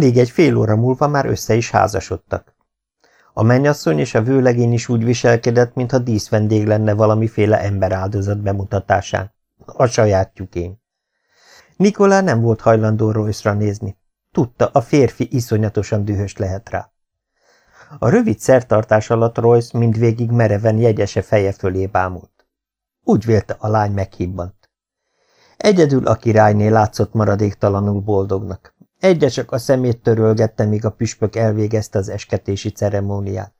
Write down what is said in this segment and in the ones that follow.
Alig egy fél óra múlva már össze is házasodtak. A mennyasszony és a vőlegény is úgy viselkedett, mintha díszvendég lenne valamiféle emberáldozat bemutatásán. A sajátjukén. Nikolá nem volt hajlandó Royce-ra nézni. Tudta, a férfi iszonyatosan dühös lehet rá. A rövid szertartás alatt Royce mindvégig mereven jegyese feje fölé bámult. Úgy vélte, a lány meghibbant. Egyedül a királyné látszott maradéktalanul boldognak. Egyre csak a szemét törölgette, míg a püspök elvégezte az esketési ceremóniát.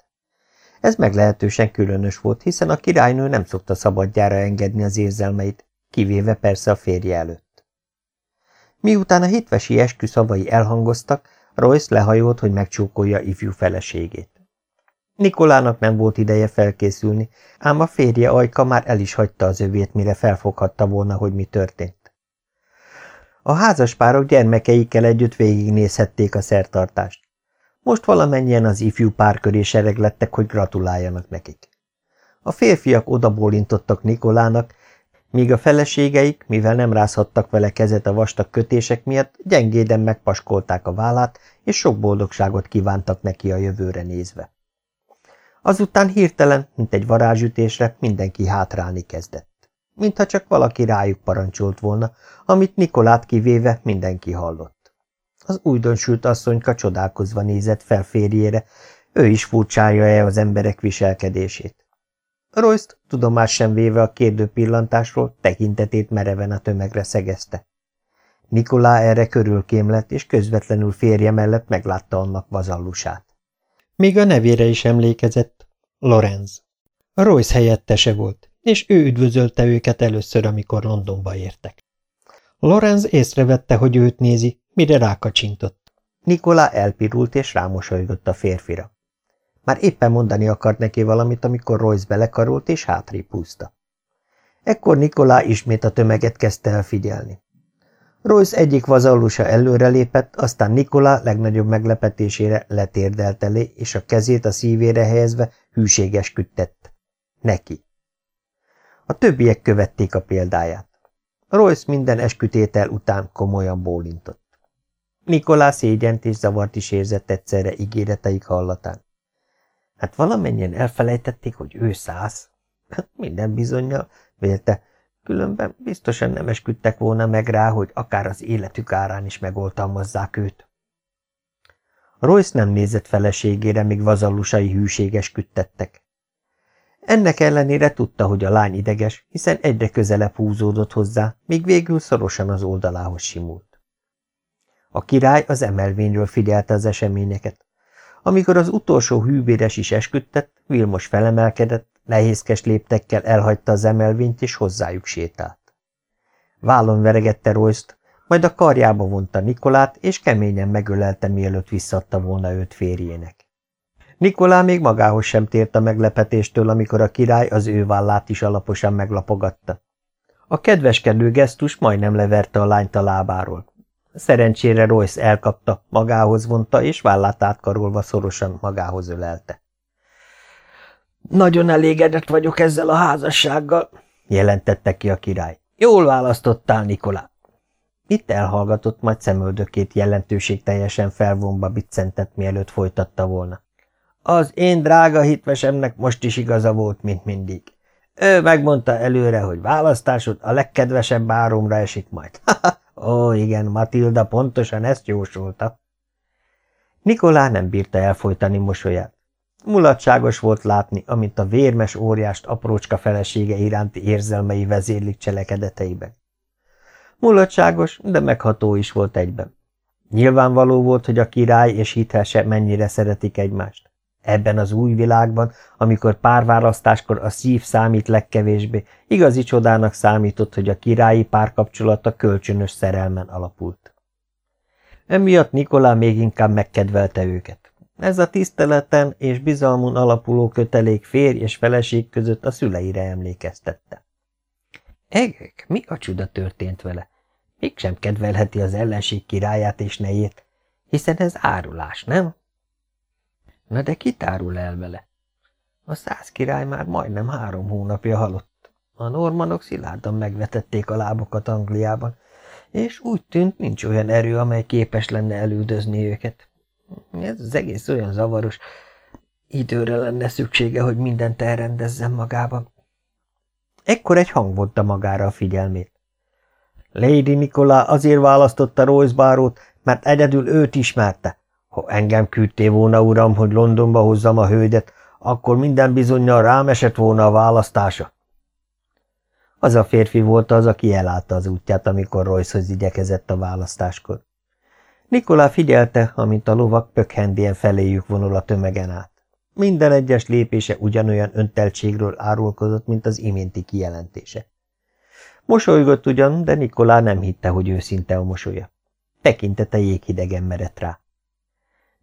Ez meglehetősen különös volt, hiszen a királynő nem szokta szabadjára engedni az érzelmeit, kivéve persze a férje előtt. Miután a hitvesi eskü szavai elhangoztak, Royce lehajolt, hogy megcsókolja ifjú feleségét. Nikolának nem volt ideje felkészülni, ám a férje ajka már el is hagyta az övét, mire felfoghatta volna, hogy mi történt. A házaspárok gyermekeikkel együtt végignézhették a szertartást. Most valamennyien az ifjú pár köré sereglettek, hogy gratuláljanak nekik. A férfiak odabólintottak Nikolának, míg a feleségeik, mivel nem rázhattak vele kezet a vastag kötések miatt, gyengéden megpaskolták a vállát, és sok boldogságot kívántak neki a jövőre nézve. Azután hirtelen, mint egy varázsütésre, mindenki hátrálni kezdett mintha csak valaki rájuk parancsolt volna, amit Nikolát kivéve mindenki hallott. Az újdonsült asszonyka csodálkozva nézett fel férjére, ő is furcsálja-e az emberek viselkedését. royce tudomás sem véve a kérdő pillantásról, tekintetét mereven a tömegre szegezte. Nikolá erre körülkém lett, és közvetlenül férje mellett meglátta annak vazallusát. Még a nevére is emlékezett, Lorenz. A Royce helyettese volt, és ő üdvözölte őket először, amikor Londonba értek. Lorenz észrevette, hogy őt nézi, mire rákacsintott. Nikola elpirult és rámosolygott a férfira. Már éppen mondani akart neki valamit, amikor Royce belekarolt és hátrébb húzta. Ekkor Nikolá ismét a tömeget kezdte el figyelni. Royce egyik vazallusa előrelépett, aztán Nikola legnagyobb meglepetésére letérdelt elé, és a kezét a szívére helyezve hűséges küttett. Neki. A többiek követték a példáját. Royce minden eskütétel után komolyan bólintott. Nikolás szégyent és zavart is érzett egyszerre ígéreteik hallatán. Hát valamennyien elfelejtették, hogy ő száz. Minden bizonyja, vélte, különben biztosan nem esküdtek volna meg rá, hogy akár az életük árán is megoltalmazzák őt. Royce nem nézett feleségére, míg vazallusai hűséges küttettek. Ennek ellenére tudta, hogy a lány ideges, hiszen egyre közelebb húzódott hozzá, míg végül szorosan az oldalához simult. A király az emelvényről figyelte az eseményeket. Amikor az utolsó hűvéres is esküdtett, Vilmos felemelkedett, nehézkes léptekkel elhagyta az emelvényt, és hozzájuk sétált. Vállon veregette royce majd a karjába vonta Nikolát, és keményen megölelte, mielőtt visszadta volna őt férjének. Nikolá még magához sem tért a meglepetéstől, amikor a király az ő vállát is alaposan meglapogatta. A kedveskedő gesztus majdnem leverte a lányt a lábáról. Szerencsére Royce elkapta, magához vonta, és vállát átkarolva szorosan magához ölelte. Nagyon elégedett vagyok ezzel a házassággal, jelentette ki a király. Jól választottál, Nikolá. Itt elhallgatott, majd szemöldökét jelentőségteljesen felvonva biccentett, mielőtt folytatta volna. Az én drága hitvesemnek most is igaza volt, mint mindig. Ő megmondta előre, hogy választásod a legkedvesebb áromra esik majd. Ó, igen, Matilda pontosan ezt jósolta. Nikolá nem bírta elfolytani mosolyát. Mulatságos volt látni, amint a vérmes óriást aprócska felesége iránti érzelmei vezérlik cselekedeteiben. Mulatságos, de megható is volt egyben. Nyilvánvaló volt, hogy a király és hithese mennyire szeretik egymást. Ebben az új világban, amikor párválasztáskor a szív számít legkevésbé, igazi csodának számított, hogy a királyi párkapcsolata kölcsönös szerelmen alapult. Emiatt Nikolá még inkább megkedvelte őket. Ez a tiszteleten és bizalmon alapuló kötelék férj és feleség között a szüleire emlékeztette. Egek, mi a csuda történt vele? Mégsem kedvelheti az ellenség királyát és nejét, hiszen ez árulás, nem? Na de kitárul el vele? A száz király már majdnem három hónapja halott. A normanok szilárdan megvetették a lábokat Angliában, és úgy tűnt, nincs olyan erő, amely képes lenne elüldözni őket. Ez az egész olyan zavaros. Időre lenne szüksége, hogy mindent elrendezzen magában. Ekkor egy hang vonta magára a figyelmét. Lady Nikola azért választotta Royce bárót, mert egyedül őt ismerte. Ha engem küldtél volna, uram, hogy Londonba hozzam a hölgyet, akkor minden bizonyal rám esett volna a választása. Az a férfi volt az, aki elállta az útját, amikor Royce-hoz igyekezett a választáskor. Nikolá figyelte, amint a lovak pökhendien feléjük vonul a tömegen át. Minden egyes lépése ugyanolyan önteltségről árulkozott, mint az iménti kijelentése. Mosolygott ugyan, de Nikolá nem hitte, hogy őszinte a mosolya. Tekintete jéghidegen merett rá.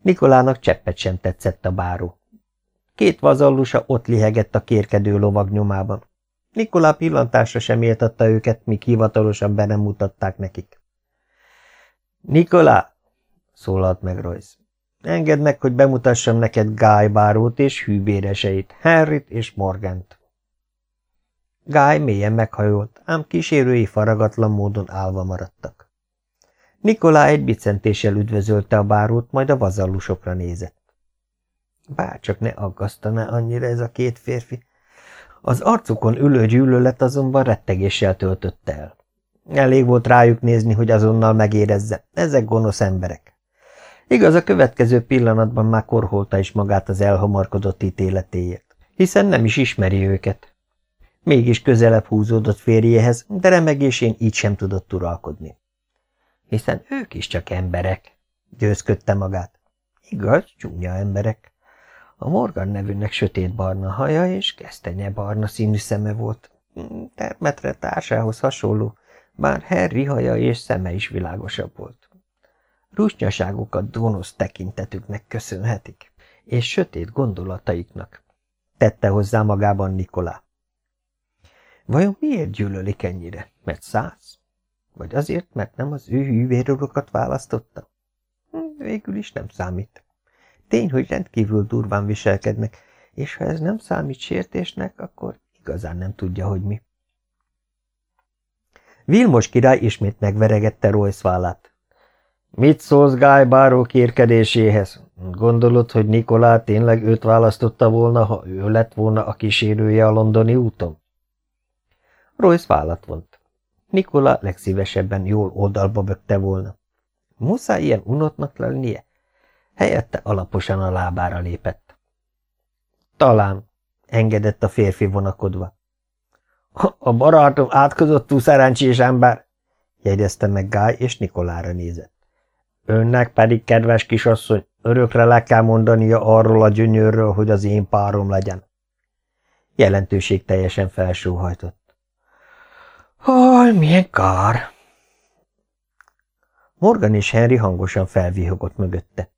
Nikolának cseppet sem tetszett a báró. Két vazallusa ott lihegett a kérkedő lovag nyomában. Nikolá pillantásra sem éltatta őket, míg hivatalosan be nem mutatták nekik. Nikolá! szólalt meg Royce. Engedd meg, hogy bemutassam neked Guy bárót és hűbéreseit, Henryt és Morgant. Guy mélyen meghajolt, ám kísérői faragatlan módon állva maradtak. Nikolá egy bicentéssel üdvözölte a bárót, majd a vazallusokra nézett. Bárcsak ne aggasztaná annyira ez a két férfi. Az arcukon ülő gyűlölet azonban rettegéssel töltötte el. Elég volt rájuk nézni, hogy azonnal megérezze, ezek gonosz emberek. Igaz, a következő pillanatban már korholta is magát az elhamarkodott ítéletéért, hiszen nem is ismeri őket. Mégis közelebb húzódott férjéhez, de remegésén így sem tudott uralkodni. Hiszen ők is csak emberek, győzködte magát. Igaz, csúnya emberek. A Morgan nevűnek sötétbarna haja és barna színű szeme volt. Termetre társához hasonló, bár Harry haja és szeme is világosabb volt. Rusnyaságukat gonosz tekintetüknek köszönhetik, és sötét gondolataiknak, tette hozzá magában Nikolá. Vajon miért gyűlölik ennyire? Mert száz? Vagy azért, mert nem az ő hűvérurokat választotta? Hm, végül is nem számít. Tény, hogy rendkívül durván viselkednek, és ha ez nem számít sértésnek, akkor igazán nem tudja, hogy mi. Vilmos király ismét megveregette Royce vállát. Mit szólsz Guy Báró kérkedéséhez? Gondolod, hogy Nikolá tényleg őt választotta volna, ha ő lett volna a kísérője a londoni úton? Royce vállat vont. Nikola legszívesebben jól oldalba bökte volna. Muszáj ilyen unottnak lennie? Helyette alaposan a lábára lépett. Talán, engedett a férfi vonakodva. A barátom átkozottú szerencsés ember, jegyezte meg Guy, és Nikolára nézett. Önnek pedig, kedves kisasszony, örökre le kell mondania arról a gyönyörről, hogy az én párom legyen. Jelentőség teljesen felsóhajtott. Haj, milyen kár! Morgan és Henry hangosan felvihogott mögötte.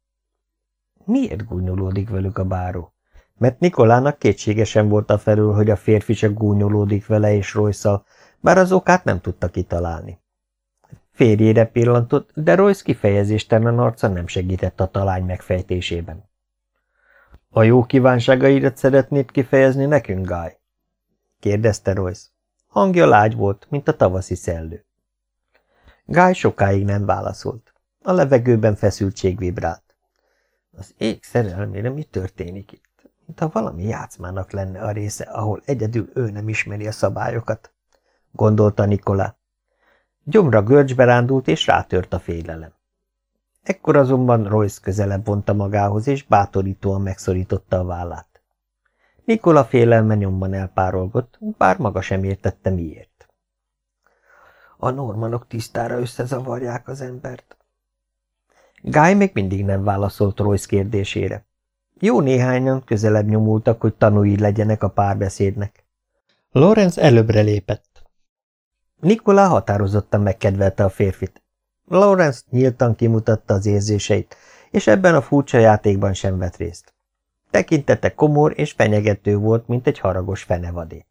Miért gúnyolódik velük a báró? Mert Nikolának kétségesen volt a felül, hogy a férfi csak gúnyolódik vele és royce bár az okát nem tudta kitalálni. Férjére pillantott, de Royce kifejezéstelen arca nem segített a talány megfejtésében. A jó kívánságaidat szeretnéd kifejezni nekünk, Guy? kérdezte Royce. Hangja lágy volt, mint a tavaszi szellő. Guy sokáig nem válaszolt. A levegőben feszültség vibrált. Az ég szerelmére mi történik itt? Mintha valami játszmának lenne a része, ahol egyedül ő nem ismeri a szabályokat, gondolta Nikolá. Gyomra görcsbe rándult, és rátört a félelem. Ekkor azonban Royce közelebb vonta magához, és bátorítóan megszorította a vállát. Nikola félelme nyomban elpárolgott, bár maga sem értette miért. A normanok tisztára összezavarják az embert, Guy még mindig nem válaszolt Royce kérdésére. Jó néhányan közelebb nyomultak, hogy tanúi legyenek a párbeszédnek. Lorenz előbbre lépett. Nikola határozottan megkedvelte a férfit. Lorenz nyíltan kimutatta az érzéseit, és ebben a furcsa játékban sem vett részt. Tekintete komor és fenyegető volt, mint egy haragos fenevadé.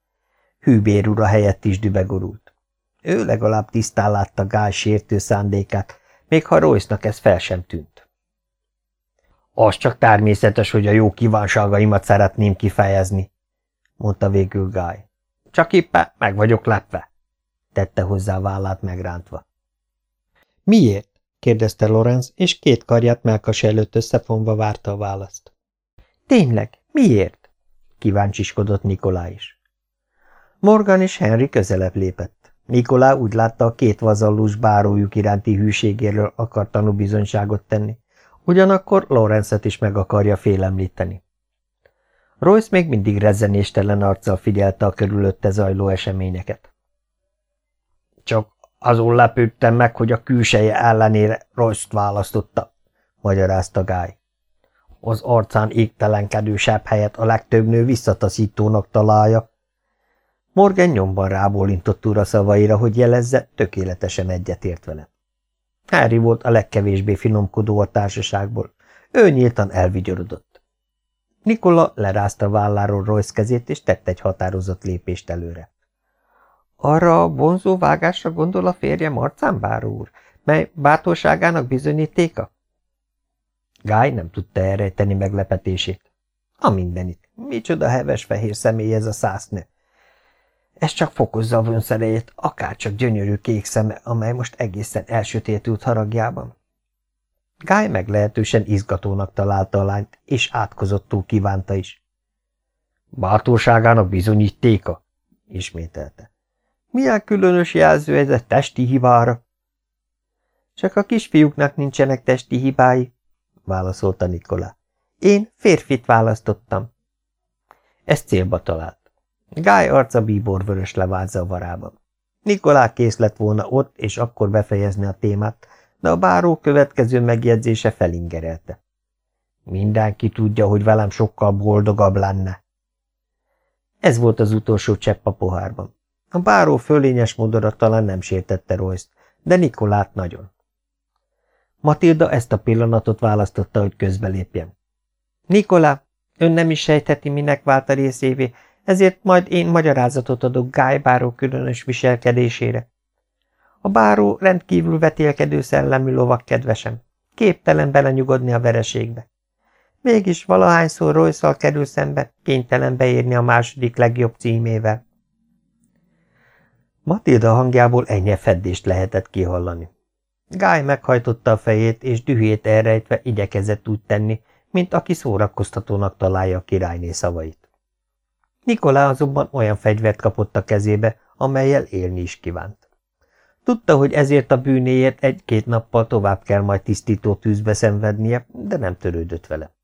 Hűbérura helyett is dübegorult. Ő legalább tisztán látta Gál sértő szándékát, még ha Royce-nak ez fel sem tűnt. Az csak természetes, hogy a jó kívánságaimat szeretném kifejezni, mondta végül Guy. Csak éppen meg vagyok lepve, tette hozzá vállát megrántva. Miért? kérdezte Lorenz, és két karját melkas előtt összefonva várta a választ. Tényleg, miért? kíváncsiskodott Nikolá is. Morgan és Henry közelebb lépett. Nikolá úgy látta, a két vazallus bárójuk iránti hűségéről akar tanúbizonyságot tenni, ugyanakkor Lorenzet is meg akarja félemlíteni. Royce még mindig rezzenéstelen arccal figyelte a körülötte zajló eseményeket. Csak azon lepődtem meg, hogy a külseje ellenére Royce-t választotta, magyarázta Guy. Az arcán égtelenkedősebb helyet a legtöbb nő visszataszítónak találja. Morgan nyomban rábólintott ura szavaira, hogy jelezze, tökéletesen egyetért vele. Harry volt a legkevésbé finomkodó a társaságból. Ő nyíltan elvigyorodott. Nikola lerázta válláról Royce kezét, és tett egy határozott lépést előre. Arra a vonzó vágásra gondol a férje Marcán báró úr, mely bátorságának bizonyítéka? Guy nem tudta elrejteni meglepetését. A mindenit. Micsoda heves fehér személy ez a szásznő. Ez csak fokozza a vonszerejét, akárcsak gyönyörű kék szeme, amely most egészen elsötétült haragjában. Guy meglehetősen izgatónak találta a lányt, és átkozottul kívánta is. Bátorságának bizonyítéka, ismételte. Milyen különös jelző ez a testi hibára? Csak a kisfiúknak nincsenek testi hibái, válaszolta Nikola. Én férfit választottam. Ez célba talált. Gály arca bíborvörös levált zavarában. Nikolá kész lett volna ott, és akkor befejezni a témát, de a báró következő megjegyzése felingerelte. Mindenki tudja, hogy velem sokkal boldogabb lenne. Ez volt az utolsó csepp a pohárban. A báró fölényes modora talán nem sértette royce de Nikolát nagyon. Matilda ezt a pillanatot választotta, hogy közbelépjen. Nikolá, ön nem is sejtheti, minek vált a részévé, ezért majd én magyarázatot adok Guy báró különös viselkedésére. A báró rendkívül vetélkedő szellemű lovak kedvesem, képtelen belenyugodni a vereségbe. Mégis valahányszor royce kerül szembe, kénytelen beírni a második legjobb címével. Matilda hangjából ennyi feddést lehetett kihallani. Guy meghajtotta a fejét, és dühét elrejtve igyekezett úgy tenni, mint aki szórakoztatónak találja a királyné szavait. Nikolá azonban olyan fegyvert kapott a kezébe, amelyel élni is kívánt. Tudta, hogy ezért a bűnéért egy-két nappal tovább kell majd tisztító tűzbe szenvednie, de nem törődött vele.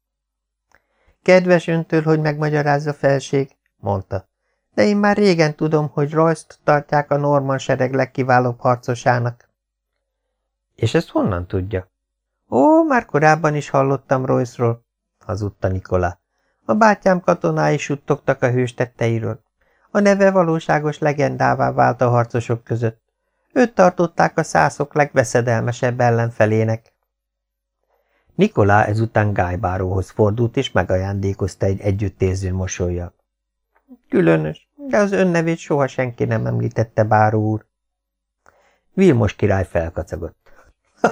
Kedves öntől, hogy megmagyarázza felség, mondta, de én már régen tudom, hogy Royce-t tartják a Norman sereg legkiválóbb harcosának. És ezt honnan tudja? Ó, már korábban is hallottam Royce-ról, hazudta Nikolá. A bátyám katonái suttogtak a hős tetteiről. A neve valóságos legendává vált a harcosok között. Őt tartották a szászok legveszedelmesebb ellenfelének. Nikolá ezután Gájbáróhoz fordult, és megajándékozta egy együttérző mosolyjal. Különös, de az ön nevét soha senki nem említette, báró úr. Vilmos király felkacagott.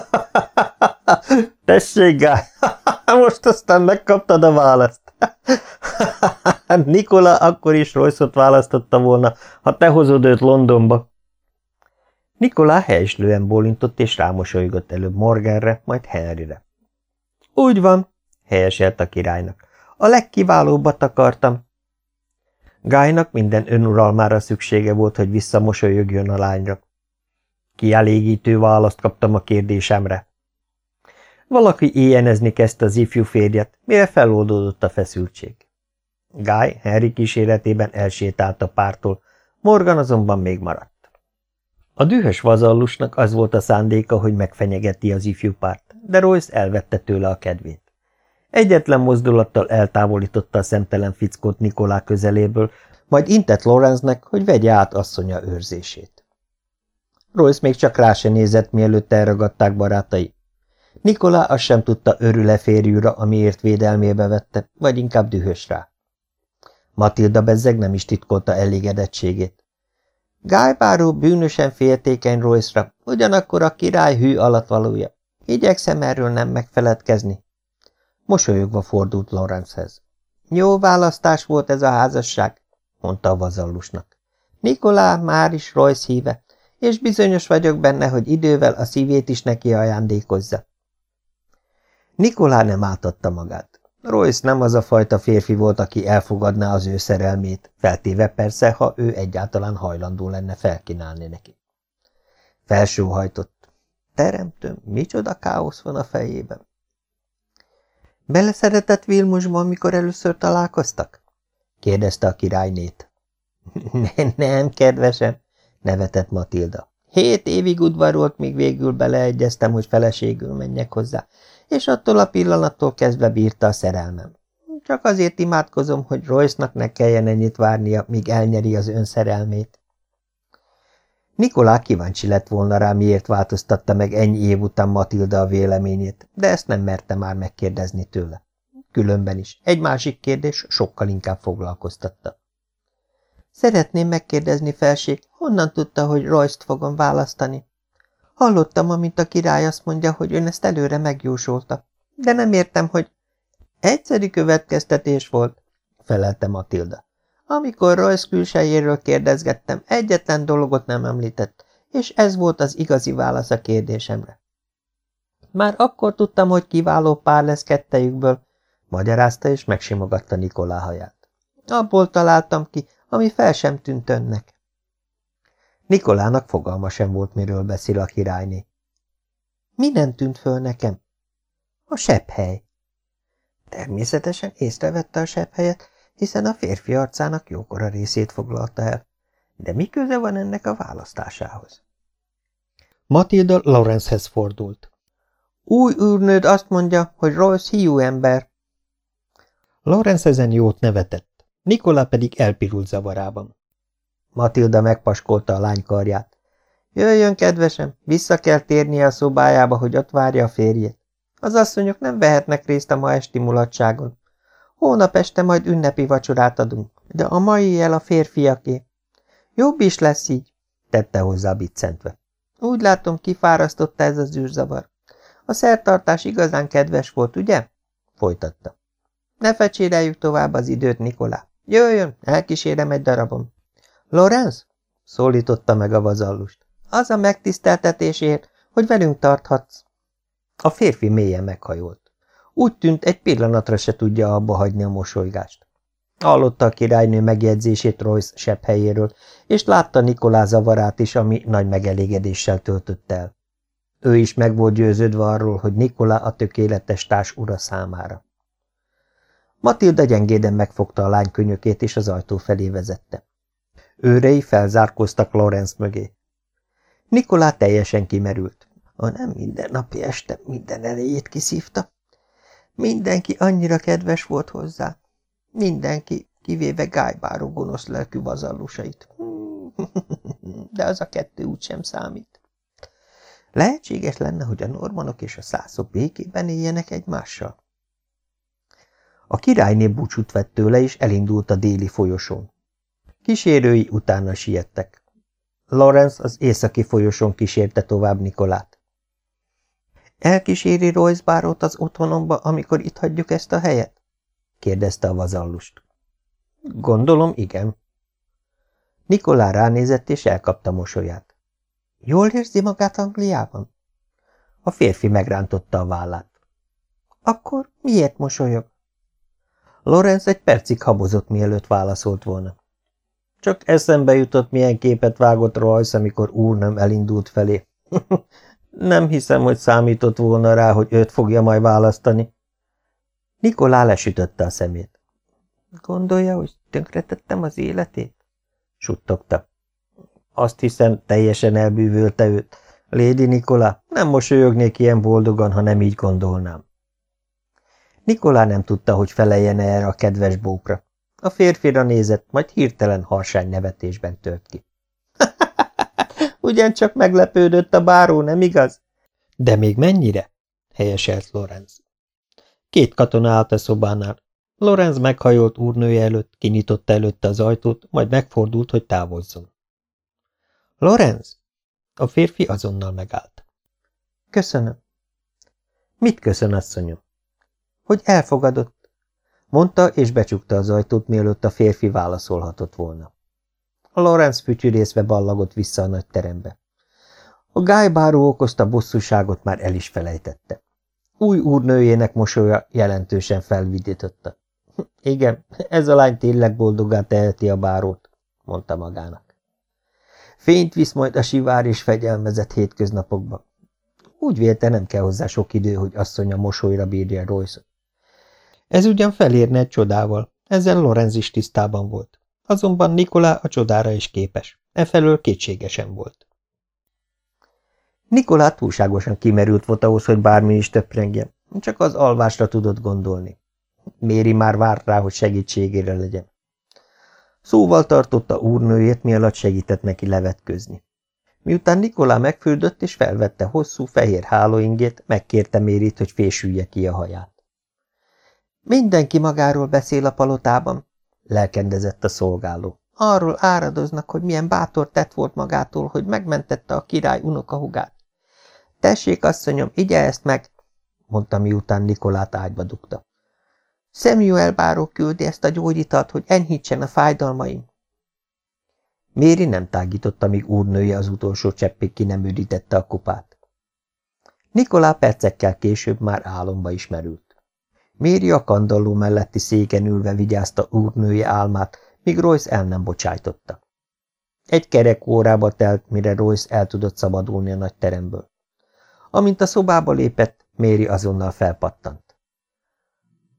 Tessék, Gály, most aztán megkaptad a választ. Nikola akkor is royce választotta volna, ha te hozod őt Londonba. Nikola helyislően bólintott és rámosolygott előbb Morganre, majd Henryre. Úgy van, helyeselt a királynak. A legkiválóbbat akartam. Gájnak minden önuralmára szüksége volt, hogy visszamosolyogjon a lányra. Kielégítő választ kaptam a kérdésemre. Valaki éjjenezni kezdte az ifjú férjet, mire feloldódott a feszültség. Guy Henry kíséretében elsétált a pártól, Morgan azonban még maradt. A dühös vazallusnak az volt a szándéka, hogy megfenyegeti az ifjú párt, de Royce elvette tőle a kedvét. Egyetlen mozdulattal eltávolította a szemtelen fickót Nikolá közeléből, majd intett Lorenznek, hogy vegye át asszonya őrzését. Royce még csak rá se nézett, mielőtt elragadták barátai. Nikolá azt sem tudta örül-e férjűra, amiért védelmébe vette, vagy inkább dühös rá. Matilda bezzeg nem is titkolta elégedettségét. Gájbáró bűnösen féltékeny Royce-ra, ugyanakkor a király hű alatvalója. Igyekszem erről nem megfeledkezni. Mosolyogva fordult Lorenzhez. Jó választás volt ez a házasság, mondta a vazallusnak. Nikolá már is Royce híve, és bizonyos vagyok benne, hogy idővel a szívét is neki ajándékozza. Nikolá nem átadta magát. Royce nem az a fajta férfi volt, aki elfogadná az ő szerelmét, feltéve persze, ha ő egyáltalán hajlandó lenne felkínálni neki. Felsóhajtott. Teremtőm, micsoda káosz van a fejében. Beleszeretett Vilmosba, amikor először találkoztak? kérdezte a királynét. Nem, nem, kedvesem, nevetett Matilda. Hét évig udvarolt, míg végül beleegyeztem, hogy feleségül menjek hozzá, és attól a pillanattól kezdve bírta a szerelmem. Csak azért imádkozom, hogy Royce-nak ne kelljen ennyit várnia, míg elnyeri az ön szerelmét. Nikolá kíváncsi lett volna rá, miért változtatta meg ennyi év után Matilda a véleményét, de ezt nem merte már megkérdezni tőle. Különben is. Egy másik kérdés sokkal inkább foglalkoztatta. Szeretném megkérdezni, felség, honnan tudta, hogy Royce-t fogom választani? Hallottam, amint a király azt mondja, hogy ön ezt előre megjósolta. De nem értem, hogy... Egyszerű következtetés volt, felelte Matilda. Amikor Royce külsejéről kérdezgettem, egyetlen dologot nem említett, és ez volt az igazi válasz a kérdésemre. Már akkor tudtam, hogy kiváló pár lesz kettejükből, magyarázta és megsimogatta Nikolá haját. Abból találtam ki, ami fel sem tűnt önnek. Nikolának fogalma sem volt, miről beszél a királyné. Mi nem tűnt föl nekem? A sepphely. Természetesen észrevette a sepphelyet, hiszen a férfi arcának jókora részét foglalta el. De mi köze van ennek a választásához? Matilda Lawrencehez fordult. Új úrnőd azt mondja, hogy Royce hiú ember. Lawrence ezen jót nevetett, Nikola pedig elpirult zavarában. Matilda megpaskolta a lány karját. Jöjjön, kedvesem, vissza kell térnie a szobájába, hogy ott várja a férjét. Az asszonyok nem vehetnek részt a ma esti mulatságon. Hónap este majd ünnepi vacsorát adunk, de a mai jel a férfiaké. Jobb is lesz így, tette hozzá biccentve. Úgy látom, kifárasztotta ez az űrzavar. A szertartás igazán kedves volt, ugye? Folytatta. Ne fecséreljük tovább az időt, Nikolá. Jöjjön, elkísérem egy darabon. Lorenz? szólította meg a vazallust. Az a megtiszteltetésért, hogy velünk tarthatsz. A férfi mélyen meghajolt. Úgy tűnt, egy pillanatra se tudja abba hagyni a mosolygást. Hallotta a királynő megjegyzését Royce sebb helyéről, és látta Nikolá zavarát is, ami nagy megelégedéssel töltött el. Ő is meg volt győződve arról, hogy Nikolá a tökéletes társ ura számára. Matilda gyengéden megfogta a lány könyökét, és az ajtó felé vezette. Őrei felzárkóztak Lorenz mögé. Nikolá teljesen kimerült. A nem minden napi este minden erejét kiszívta. Mindenki annyira kedves volt hozzá. Mindenki, kivéve gájbáró gonosz lelkű vazallusait. De az a kettő úgysem számít. Lehetséges lenne, hogy a normanok és a szászok békében éljenek egymással. A királyné búcsút vett tőle, és elindult a déli folyosón. Kísérői utána siettek. Lawrence az északi folyosón kísérte tovább Nikolát. Elkíséri Royce bárót az otthonomba, amikor itt hagyjuk ezt a helyet? kérdezte a vazallust. Gondolom, igen. Nikolá ránézett, és elkapta mosolyát. Jól érzi magát Angliában? A férfi megrántotta a vállát. Akkor miért mosolyog? Lorenz egy percig habozott, mielőtt válaszolt volna. Csak eszembe jutott, milyen képet vágott Royce, amikor úrnem elindult felé. Nem hiszem, hogy számított volna rá, hogy őt fogja majd választani. Nikolá lesütötte a szemét. Gondolja, hogy tönkretettem az életét? Suttogta. Azt hiszem, teljesen elbűvölte őt. Lady Nikola, nem mosolyognék ilyen boldogan, ha nem így gondolnám. Nikolá nem tudta, hogy feleljen -e erre a kedves bókra. A férfira nézett, majd hirtelen harsány nevetésben tört ki. Ugyancsak meglepődött a báró, nem igaz? De még mennyire? helyeselt Lorenz. Két katona állt a szobánál. Lorenz meghajolt úrnője előtt, kinyitotta előtte az ajtót, majd megfordult, hogy távozzon. Lorenz? A férfi azonnal megállt. Köszönöm. Mit köszön, asszonyom? Hogy elfogadott, mondta, és becsukta az ajtót, mielőtt a férfi válaszolhatott volna. A Lorenz fütyűrészve ballagott vissza a nagy terembe. A gájbáró okozta bosszúságot már el is felejtette. Új úrnőjének mosolya jelentősen felvidította. Igen, ez a lány tényleg boldogá teheti a bárót, mondta magának. Fényt visz majd a sivár és fegyelmezett hétköznapokba. Úgy vélte, nem kell hozzá sok idő, hogy asszonya mosolyra bírja royce -ot. Ez ugyan felérne egy csodával, ezzel Lorenz is tisztában volt. Azonban Nikolá a csodára is képes. Efelől kétségesen volt. Nikolá túlságosan kimerült volt ahhoz, hogy bármi is töprengjen. Csak az alvásra tudott gondolni. Méri már várt rá, hogy segítségére legyen. Szóval tartotta úrnőjét, mi alatt segített neki levetközni. Miután Nikolá megfürdött és felvette hosszú, fehér hálóingét, megkérte Mérit, hogy fésülje ki a haját. Mindenki magáról beszél a palotában, lelkendezett a szolgáló. Arról áradoznak, hogy milyen bátor tett volt magától, hogy megmentette a király unokahugát. Tessék, asszonyom, igye ezt meg, mondta miután Nikolát ágyba dugta. Samuel báró küldi ezt a gyógyitalt, hogy enyhítsen a fájdalmaim. Méri nem tágította, míg úrnője az utolsó cseppig ki nem üdítette a kupát. Nikolá percekkel később már álomba ismerült. Méri a kandalló melletti széken ülve vigyázta úrnője álmát, míg Royce el nem bocsájtotta. Egy kerek órába telt, mire Royce el tudott szabadulni a nagy teremből. Amint a szobába lépett, Méri azonnal felpattant.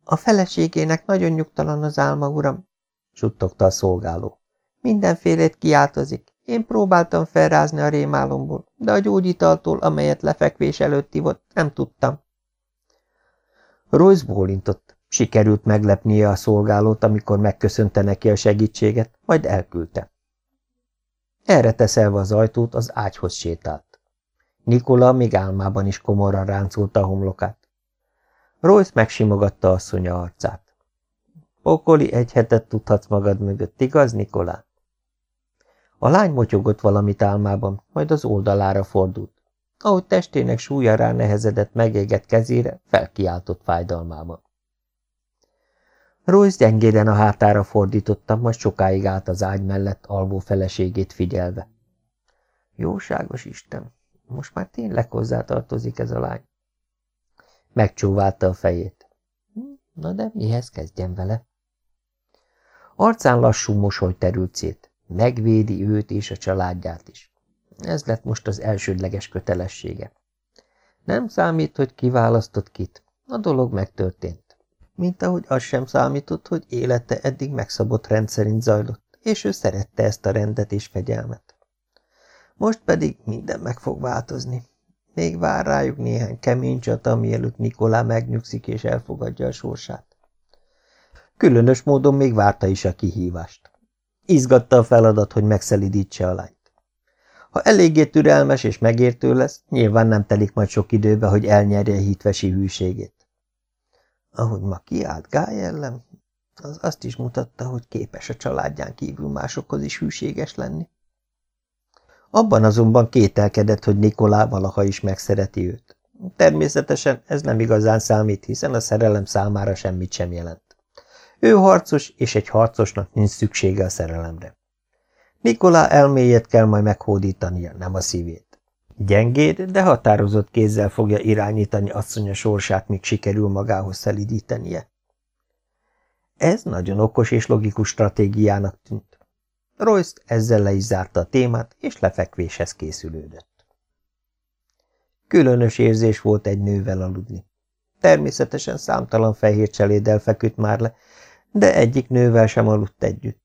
A feleségének nagyon nyugtalan az álma, uram, suttogta a szolgáló. Mindenfélét kiáltozik. Én próbáltam felrázni a rémálomból, de a gyógyitaltól, amelyet lefekvés előtt ivott, nem tudtam. Royce bólintott. Sikerült meglepnie a szolgálót, amikor megköszönte neki a segítséget, majd elküldte. Erre teszelve az ajtót, az ágyhoz sétált. Nikola még álmában is komorra ráncolta a homlokát. Royce megsimogatta asszonya arcát. Pokoli egy hetet tudhatsz magad mögött, igaz, Nikola? A lány motyogott valamit álmában, majd az oldalára fordult. Ahogy testének súlya rá nehezedett megégett kezére, felkiáltott fájdalmában. Royce gyengéden a hátára fordította, majd sokáig állt az ágy mellett alvó feleségét figyelve. Jóságos Isten, most már tényleg hozzátartozik ez a lány. Megcsóválta a fejét. Na de mihez kezdjem vele? Arcán lassú mosoly terült szét. Megvédi őt és a családját is. Ez lett most az elsődleges kötelessége. Nem számít, hogy kiválasztott kit. A dolog megtörtént. Mint ahogy az sem számított, hogy élete eddig megszabott rendszerint zajlott, és ő szerette ezt a rendet és fegyelmet. Most pedig minden meg fog változni. Még vár rájuk néhány kemény csata, mielőtt Nikolá megnyugszik és elfogadja a sorsát. Különös módon még várta is a kihívást. Izgatta a feladat, hogy megszelidítse a lányt. Ha eléggé türelmes és megértő lesz, nyilván nem telik majd sok időbe, hogy elnyerje hitvesi hűségét. Ahogy ma kiállt Gály ellen, az azt is mutatta, hogy képes a családján kívül másokhoz is hűséges lenni. Abban azonban kételkedett, hogy Nikolá valaha is megszereti őt. Természetesen ez nem igazán számít, hiszen a szerelem számára semmit sem jelent. Ő harcos, és egy harcosnak nincs szüksége a szerelemre. Nikolá elméjét kell majd meghódítania, nem a szívét. Gyengéd, de határozott kézzel fogja irányítani asszonya sorsát, míg sikerül magához szelidítenie. Ez nagyon okos és logikus stratégiának tűnt. Royce ezzel le is zárta a témát, és lefekvéshez készülődött. Különös érzés volt egy nővel aludni. Természetesen számtalan fehér cseléddel feküdt már le, de egyik nővel sem aludt együtt.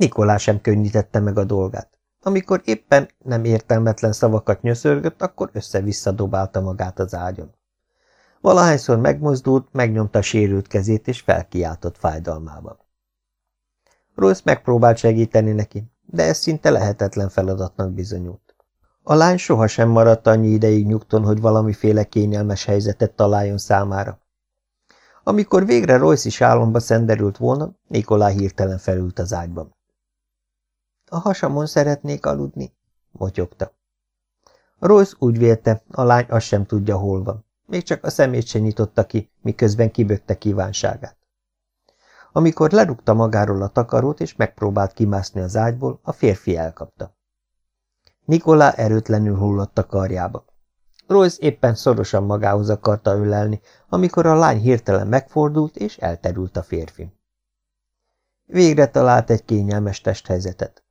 Nikolá sem könnyítette meg a dolgát. Amikor éppen nem értelmetlen szavakat nyöszörgött, akkor össze-vissza dobálta magát az ágyon. Valahányszor megmozdult, megnyomta sérült kezét, és felkiáltott fájdalmában. Royce megpróbált segíteni neki, de ez szinte lehetetlen feladatnak bizonyult. A lány sohasem maradt annyi ideig nyugton, hogy valamiféle kényelmes helyzetet találjon számára. Amikor végre Royce is álomba szenderült volna, Nikolá hirtelen felült az ágyban. A hasamon szeretnék aludni, motyogta. Royce úgy vélte, a lány azt sem tudja, hol van. Még csak a szemét se nyitotta ki, miközben kibökte kívánságát. Amikor lerúgta magáról a takarót és megpróbált kimászni az ágyból, a férfi elkapta. Nikolá erőtlenül hullott a karjába. Royce éppen szorosan magához akarta ölelni, amikor a lány hirtelen megfordult és elterült a férfi. Végre talált egy kényelmes testhelyzetet.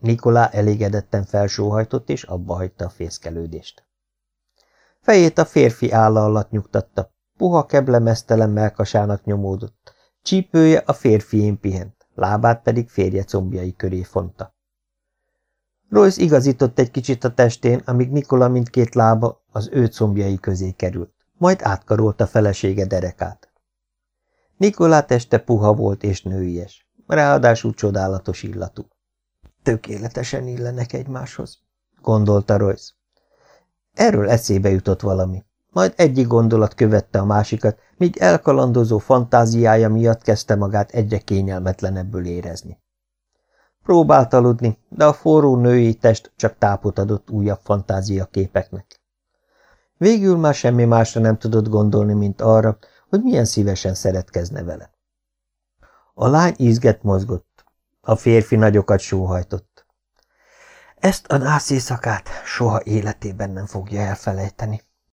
Nikolá elégedetten felsóhajtott, és abba hagyta a fészkelődést. Fejét a férfi álla alatt nyugtatta, puha keblemesztelen melkasának nyomódott, csípője a férfién pihent, lábát pedig férje combjai köré fonta. Royce igazított egy kicsit a testén, amíg Nikola mindkét lába az ő combjai közé került, majd átkarolta felesége derekát. Nikolá teste puha volt és nőies, ráadásul csodálatos illatú. Tökéletesen illenek egymáshoz, gondolta Royce. Erről eszébe jutott valami. Majd egyik gondolat követte a másikat, míg elkalandozó fantáziája miatt kezdte magát egyre kényelmetlenebből érezni. Próbált aludni, de a forró női test csak tápot adott újabb fantáziaképeknek. Végül már semmi másra nem tudott gondolni, mint arra, hogy milyen szívesen szeretkezne vele. A lány ízget mozgott, a férfi nagyokat sóhajtott. Ezt a nász éjszakát soha életében nem fogja elfelejteni.